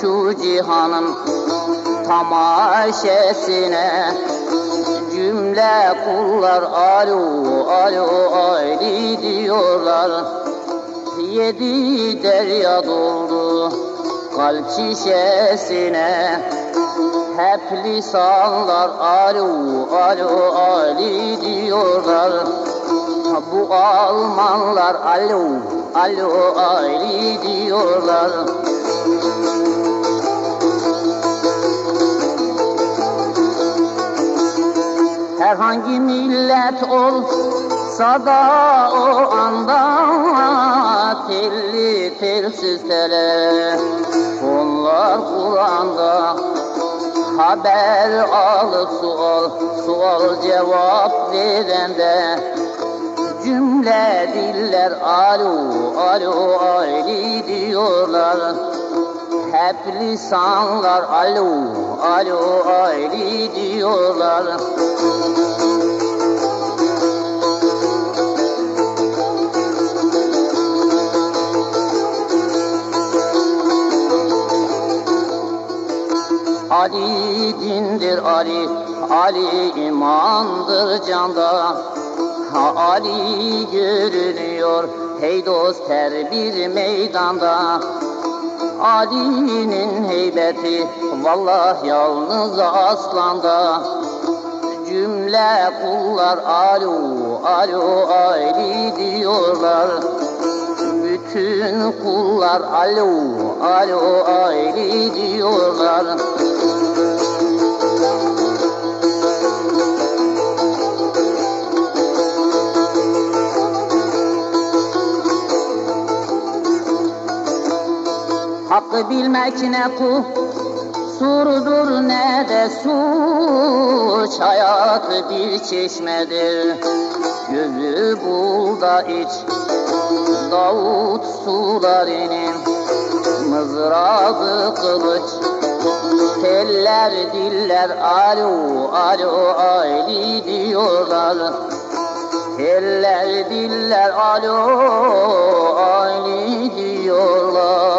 şu cihanın tamaşesine. Cümle kullar alo alo ayli diyorlar. Yedi derya doldu kalp şişesine. Hep lisanlar alo alo ali diyorlar. Bu Almanlar alo alo ali diyorlar Herhangi millet olsa da o anda telli telsiz telefonlar Kur'an'da haber alıp sual sual cevap verende cümle diller alo alo ayli diyorlar hep lisanlar alo alo ayli diyorlar Ali dindir Ali, Ali imandır canda. Ha, Ali görünüyor hey dost her bir meydanda. Ali'nin heybeti vallah yalnız aslanda. Cümle kullar alo alo Ali diyorlar. Bütün kullar alo alo Ali diyorlar. Bilmek ne kusurdur ne de suç Hayat bir çeşmedir gözü bul da iç Davut sularının mızrağı kılıç Teller diller alo alo ayli diyorlar. Teller diller alo ayli diyorlar